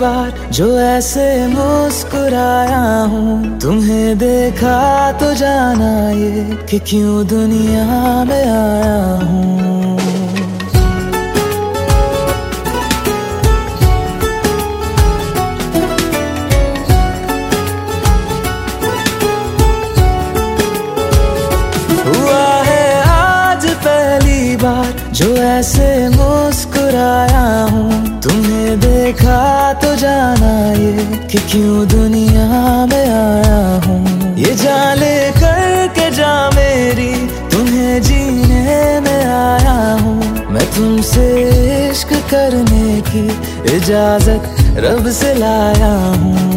बार जो ऐसे मुस्कुराया हूँ। तुम्हें देखा तो जाना ये कि क्यों दुनिया में आया हूँ। जो ऐसे मुस्कुराया हूँ। तुम्हें देखा तो जाना ये कि क्यों दुनिया में आया हूँ। ये जाले करके जा मेरी, तुम्हें जीने में आया हूँ। मैं तुमसे इश्क करने की इजाज़त रब से लाया हूँ।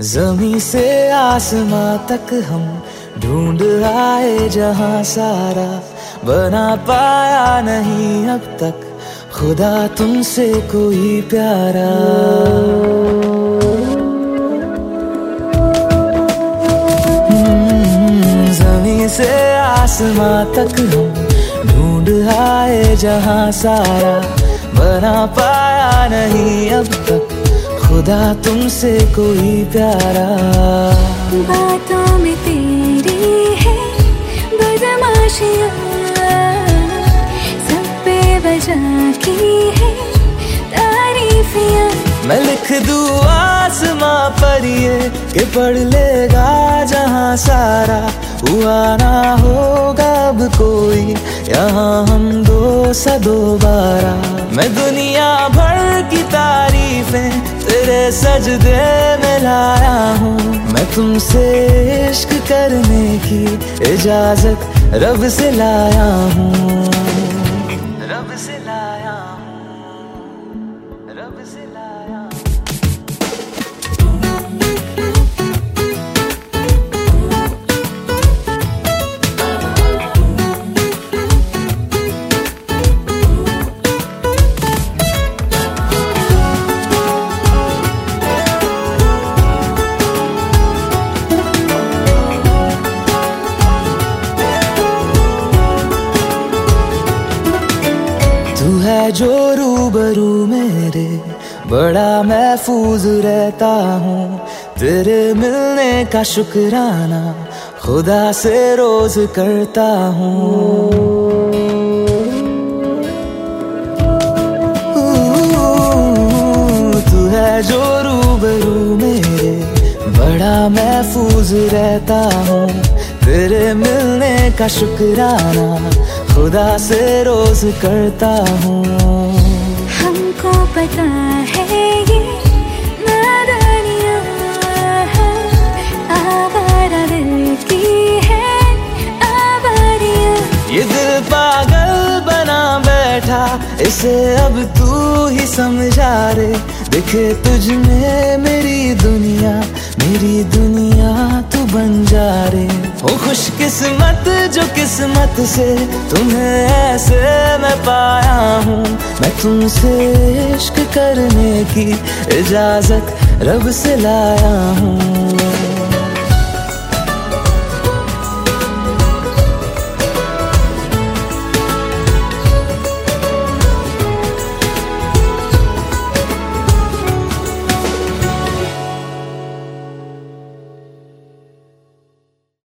जमी से आसमां तक हम ढूंढ आए जहाँ सारा बना पाया नहीं अब तक। खुदा तुमसे कोई प्यारा। हम्म, जमी से आसमां तक हम ढूंढ आए जहाँ सारा बना पाया नहीं अब तक। खुदा तुमसे कोई प्यारा। बातों में तेरी है बदमाशियाँ। सब पे बजा की है तारीफियाँ। मैं लिख दू आसमां पर ये कि पढ़ लेगा जहाँ सारा। हुआ ना होगा अब कोई यहाँ हम दो सा दोबारा मैं दुनिया भर की तारीफें तेरे सजदे में लाया हूँ। मैं तुमसे इश्क करने की इजाज़त रब से लाया हूँ। रब से लाया हूँ। रब से लाया है जो रूबरू मेरे, बड़ा महफूज रहता हूँ। तेरे मिलने का शुक्राना खुदा से रोज करता हूँ। तू है जो रूबरू मेरे, बड़ा महफूज रहता हूँ। तेरे मिलने का शुक्राना खुदा से रोज करता हूँ। हमको पता है ये इसे अब तू ही समझा रे। देखे तुझ में मेरी दुनिया मेरी दुनिया तू बन जा रे। हो खुश किस्मत जो किस्मत से तुम्हें ऐसे मैं पाया हूँ। मैं तुमसे इश्क करने की इजाज़त रब से लाया हूँ।